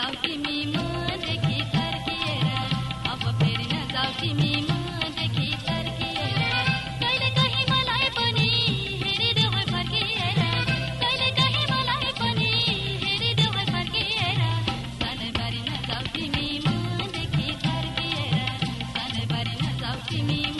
अब फेरि नै मन कहिले कहीँ मलाई पनि हेरी दो भग कहिले कहीँ मलाई पनि हेरिदो माग्दा तै बारेमा जाउँ मिमान खी गरेर तै बारेमा जाउँ मि